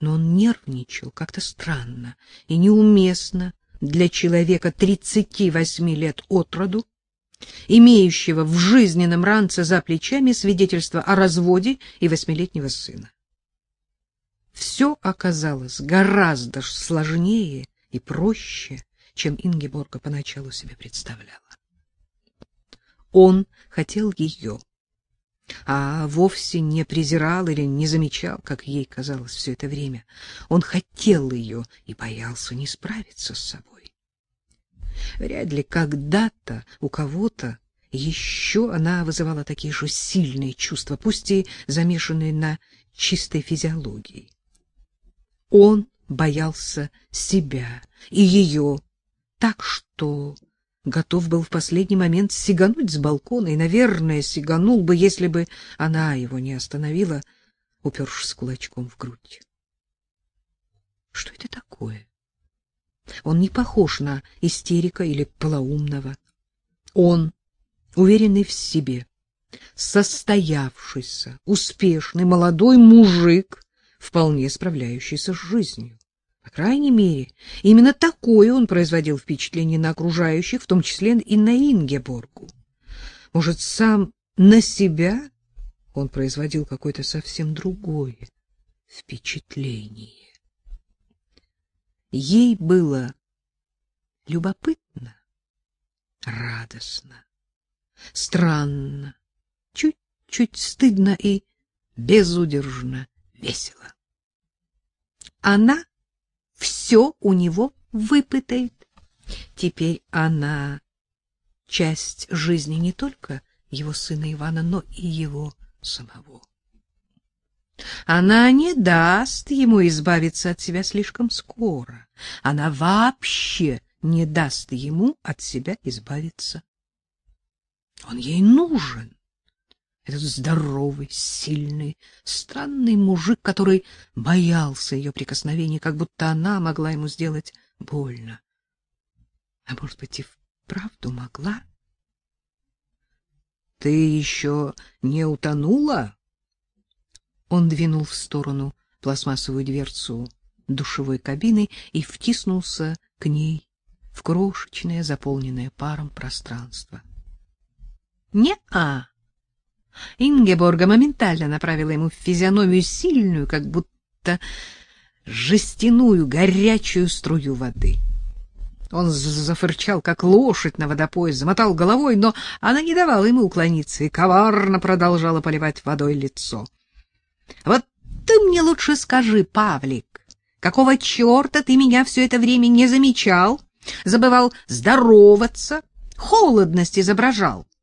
но он нервничал как-то странно и неуместно для человека 38 лет от роду, имеющего в жизненном ранце за плечами свидетельство о разводе и восьмилетнего сына. Все оказалось гораздо сложнее и проще, чем Ингеборга поначалу себе представляла. Он хотел ее, а вовсе не презирал или не замечал, как ей казалось все это время. Он хотел ее и боялся не справиться с собой. Вряд ли когда-то у кого-то еще она вызывала такие же сильные чувства, пусть и замешанные на чистой физиологии. Он боялся себя и ее так, что готов был в последний момент сигануть с балкона и, наверное, сиганул бы, если бы она его не остановила, упершись кулачком в грудь. Что это такое? Он не похож на истерика или полоумного. Он, уверенный в себе, состоявшийся, успешный молодой мужик, вполне справляющийся с жизнью. По крайней мере, именно такое он производил впечатление на окружающих, в том числе и на Ингеборгу. Может, сам на себя он производил какое-то совсем другое впечатление. Ей было любопытно, радостно, странно, чуть-чуть стыдно и безудержно весело. Она все у него выпытает. Теперь она часть жизни не только его сына Ивана, но и его самого. Она не даст ему избавиться от себя слишком скоро. Она вообще не даст ему от себя избавиться. Он ей нужен. Этот здоровый, сильный, странный мужик, который боялся ее прикосновений, как будто она могла ему сделать больно. А может быть, и вправду могла? — Ты еще не утонула? Он двинул в сторону пластмассовую дверцу душевой кабины и втиснулся к ней в крошечное, заполненное паром пространство. — Не-а! Ингеборга моментально направила ему в физиономию сильную, как будто жестяную горячую струю воды. Он зафырчал, как лошадь на водопое, замотал головой, но она не давала ему уклониться и коварно продолжала поливать водой лицо. — Вот ты мне лучше скажи, Павлик, какого черта ты меня все это время не замечал, забывал здороваться, холодность изображал? —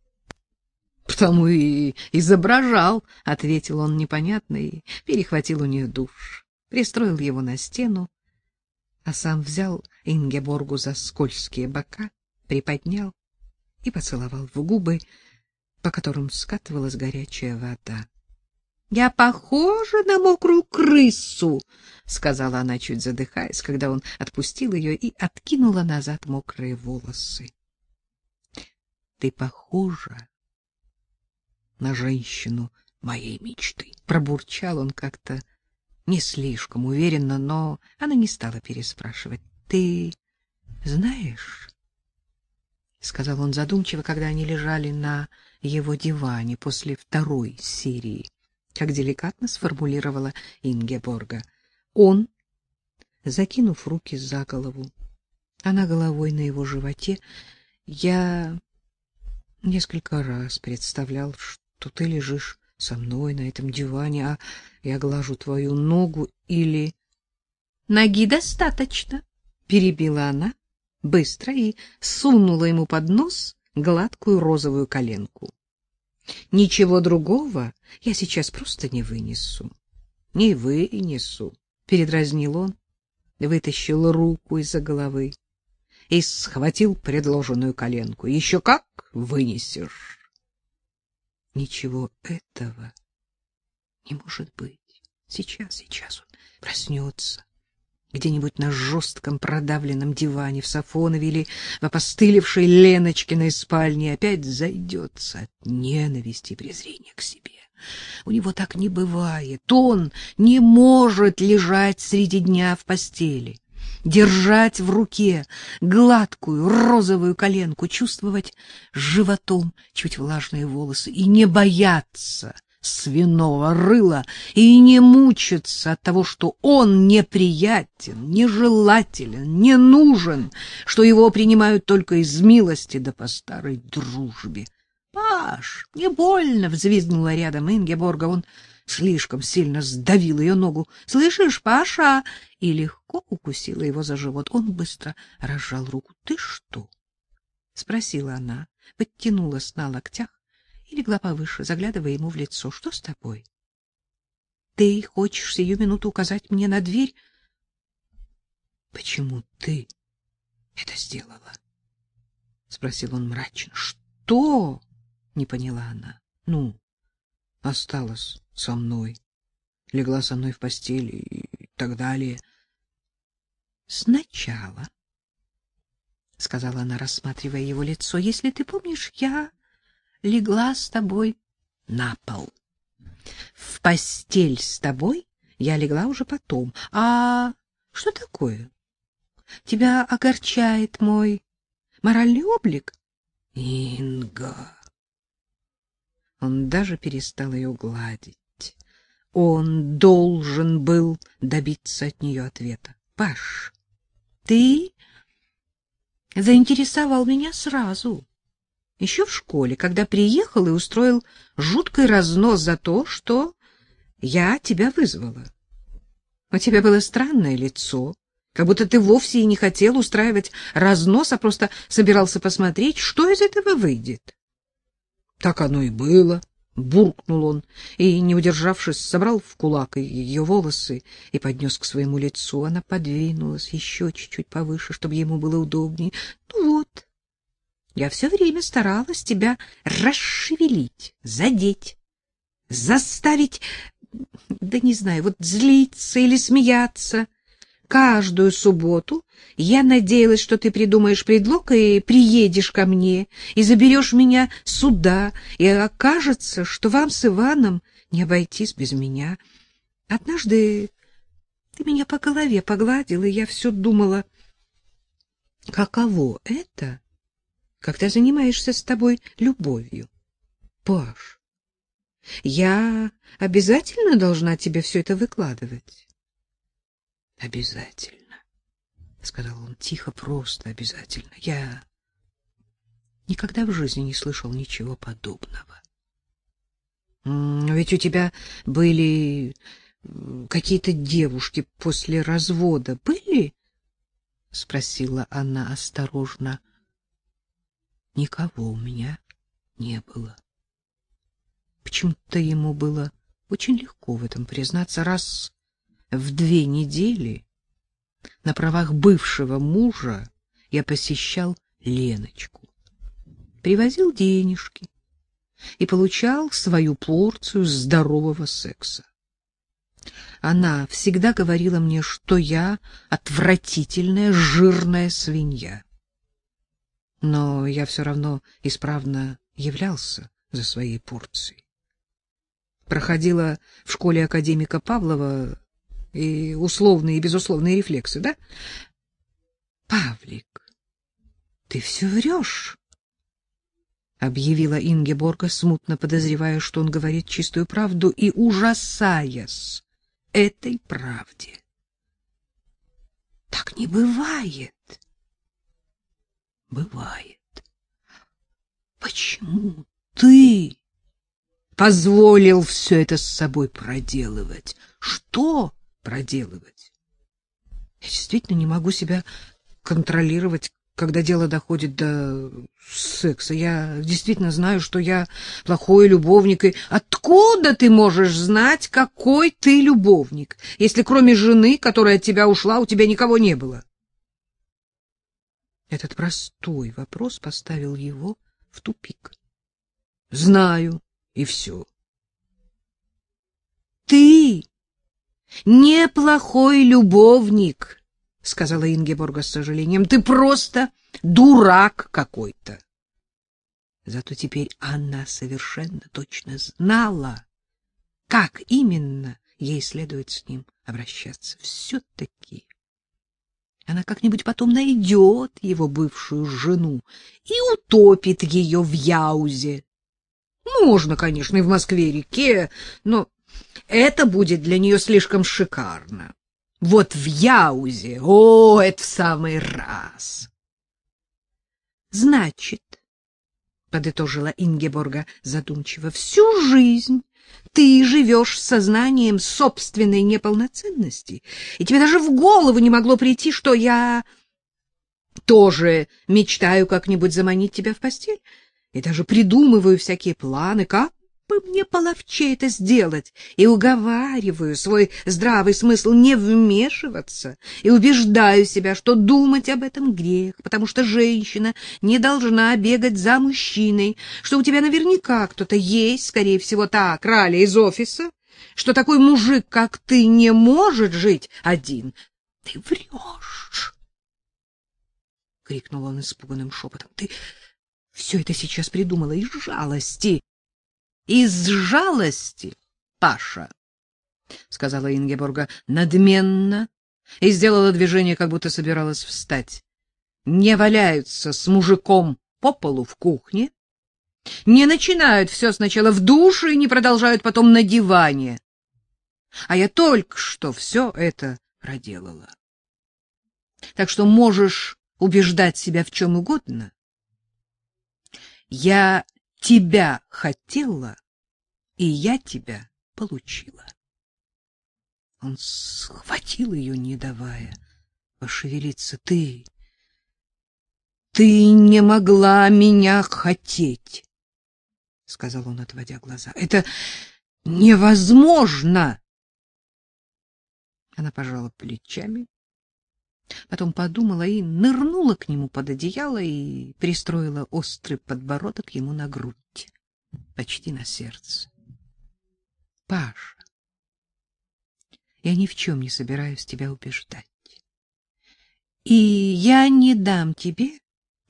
Потому и изображал, — ответил он непонятно и перехватил у нее душ, пристроил его на стену, а сам взял Ингеборгу за скользкие бока, приподнял и поцеловал в губы, по которым скатывалась горячая вода. — Я похожа на мокрую крысу, — сказала она, чуть задыхаясь, когда он отпустил ее и откинула назад мокрые волосы. — Ты похожа на женщину моей мечты. Пробурчал он как-то не слишком уверенно, но она не стала переспрашивать. Ты знаешь, сказал он задумчиво, когда они лежали на его диване после второй серии, как деликатно сформулировала Ингеборга. Он, закинув руки за голову, она головой на его животе, я несколько раз представлял, что что ты лежишь со мной на этом диване, а я глажу твою ногу или... — Ноги достаточно, — перебила она быстро и сунула ему под нос гладкую розовую коленку. — Ничего другого я сейчас просто не вынесу. — Не вынесу, — передразнил он, вытащил руку из-за головы и схватил предложенную коленку. — Еще как вынесешь! Ничего этого не может быть. Сейчас, сейчас он проснется. Где-нибудь на жестком продавленном диване в Сафонове или в опостылевшей Леночкиной спальне опять зайдется от ненависти и презрения к себе. У него так не бывает. Он не может лежать среди дня в постели, держать в руке гладкую розовую коленку, чувствовать животом чуть влажные волосы и не бояться свиного рыла и не мучиться от того, что он неприятен, нежелателен, не нужен, что его принимают только из милости да по старой дружбе. Паш, не больно, взвизгнула рядом Ингеборга. Он слишком сильно сдавил ее ногу. Слышишь, Паша? И легко укусила его за живот. Он быстро разжал руку. Ты что? спросила она, подтянулась на локтях и легла повыше, заглядывая ему в лицо. Что с тобой? Ты хочешь сию минуту указать мне на дверь? Почему ты это сделала? спросил он мрачно. Что? не поняла она. Ну, осталась со мной, легла со мной в постели и так далее. Сначала, сказала она, рассматривая его лицо, если ты помнишь, я легла с тобой на пол. В постель с тобой я легла уже потом. А что такое? Тебя огорчает мой моральный облик? Инга. Он даже перестал ее гладить. Он должен был добиться от нее ответа. Паш, ты заинтересовал меня сразу. Еще в школе, когда приехал и устроил жуткий разнос за то, что я тебя вызвала. У тебя было странное лицо, как будто ты вовсе и не хотел устраивать разнос, а просто собирался посмотреть, что из этого выйдет. Так оно и было, буркнул он и, не удержавшись, собрал в кулак ее волосы и поднес к своему лицу. Она подвинулась еще чуть-чуть повыше, чтобы ему было удобнее. Ну вот. Я все время старалась тебя расшевелить, задеть, заставить, да не знаю, вот злиться или смеяться. Каждую субботу я надеялась, что ты придумаешь предлог и приедешь ко мне, и заберешь меня сюда, и окажется, что вам с Иваном не обойтись без меня. Однажды ты меня по голове погладил, и я все думала, каково это, когда занимаешься с тобой любовью. Паш, я обязательно должна тебе все это выкладывать? Обязательно, сказал он тихо, просто обязательно. Я никогда в жизни не слышал ничего подобного. Ведь у тебя были какие-то девушки после развода, были? спросила она осторожно. Никого у меня не было. Почему-то ему было очень легко в этом признаться, раз в две недели на правах бывшего мужа я посещал Леночку, привозил денежки и получал свою порцию здорового секса. Она всегда говорила мне, что я отвратительная жирная свинья. Но я все равно исправно являлся за своей порцией. Проходила в школе академика Павлова и условные и безусловные рефлексы, да? Павлик, ты все врешь, — объявила Ингеборга, смутно подозревая, что он говорит чистую правду, и ужасаясь этой правде. Так не бывает. Бывает. Почему ты позволил все это с собой проделывать? Что проделывать. Я действительно не могу себя контролировать, когда дело доходит до секса. Я действительно знаю, что я плохой любовник. И откуда ты можешь знать, какой ты любовник, если кроме жены, которая от тебя ушла, у тебя никого не было? Этот простой вопрос поставил его в тупик. Знаю, и все. Ты неплохой любовник, сказала Ингеборга с сожалением. Ты просто дурак какой-то. Зато теперь она совершенно точно знала, как именно ей следует с ним обращаться. Все-таки она как-нибудь потом найдет его бывшую жену и утопит ее в Яузе. Можно, конечно, и в Москве-реке, но это будет для нее слишком шикарно. Вот в Яузе, о, это в самый раз. Значит, подытожила Ингеборга задумчиво, всю жизнь ты живешь с сознанием собственной неполноценности, и тебе даже в голову не могло прийти, что я тоже мечтаю как-нибудь заманить тебя в постель, и даже придумываю всякие планы, как бы мне половче это сделать, и уговариваю свой здравый смысл не вмешиваться, и убеждаю себя, что думать об этом грех, потому что женщина не должна бегать за мужчиной, что у тебя наверняка кто-то есть, скорее всего, та краля из офиса, что такой мужик, как ты, не может жить один. Ты врешь! — крикнул он испуганным шепотом. — Ты все это сейчас придумала из жалости из жалости, Паша, сказала Ингеборга надменно и сделала движение, как будто собиралась встать. Не валяются с мужиком по полу в кухне, не начинают все сначала в душе и не продолжают потом на диване. А я только что все это проделала. Так что можешь убеждать себя в чем угодно. Я тебя хотела, и я тебя получила. Он схватил ее, не давая пошевелиться. Ты, ты не могла меня хотеть, сказал он, отводя глаза. Это невозможно. Она пожала плечами, Потом подумала и нырнула к нему под одеяло и пристроила острый подбородок ему на грудь, почти на сердце. — Паша, я ни в чем не собираюсь тебя убеждать. И я не дам тебе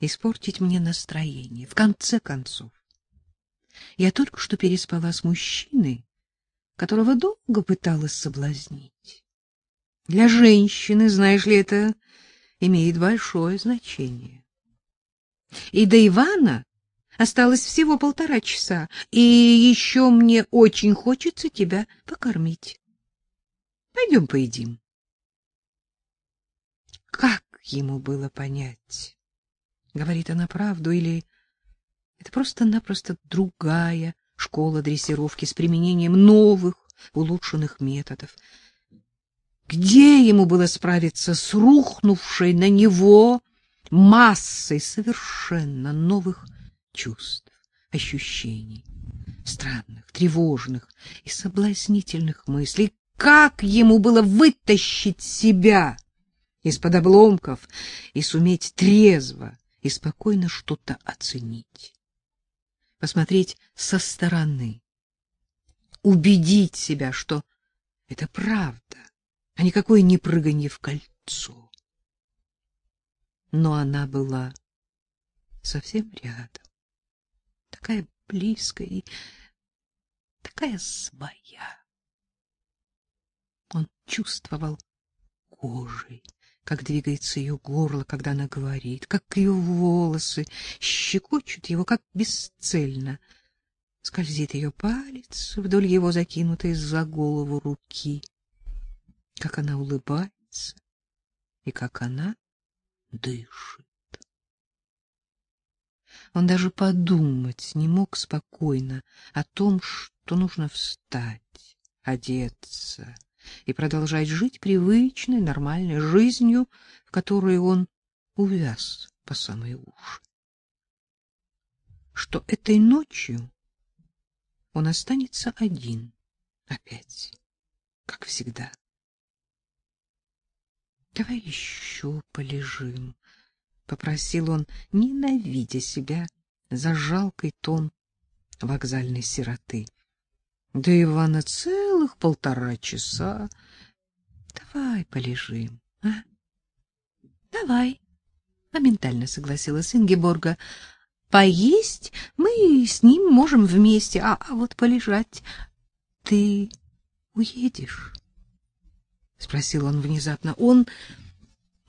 испортить мне настроение. В конце концов, я только что переспала с мужчиной, которого долго пыталась соблазнить. Для женщины, знаешь ли, это имеет большое значение. И до Ивана осталось всего полтора часа, и еще мне очень хочется тебя покормить. Пойдем поедим. Как ему было понять, говорит она правду или это просто-напросто другая школа дрессировки с применением новых, улучшенных методов? Где ему было справиться с рухнувшей на него массой совершенно новых чувств, ощущений, странных, тревожных и соблазнительных мыслей? Как ему было вытащить себя из-под обломков и суметь трезво и спокойно что-то оценить? Посмотреть со стороны, убедить себя, что это правда а никакое не прыганье в кольцо. Но она была совсем рядом, такая близкая и такая своя. Он чувствовал кожей, как двигается ее горло, когда она говорит, как ее волосы щекочут его, как бесцельно скользит ее палец вдоль его закинутой за голову руки как она улыбается и как она дышит. Он даже подумать не мог спокойно о том, что нужно встать, одеться и продолжать жить привычной, нормальной жизнью, в которой он увяз по самые уши. Что этой ночью он останется один опять, как всегда. Давай еще полежим, попросил он, ненавидя себя за жалкий тон вокзальной сироты. Да Ивана целых полтора часа. Давай полежим, а? Давай, моментально согласилась Ингеборга. Поесть мы с ним можем вместе, а, а вот полежать Ты уедешь? Спросил он внезапно. Он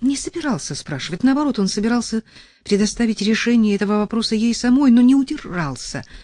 не собирался спрашивать, наоборот, он собирался предоставить решение этого вопроса ей самой, но не удержался —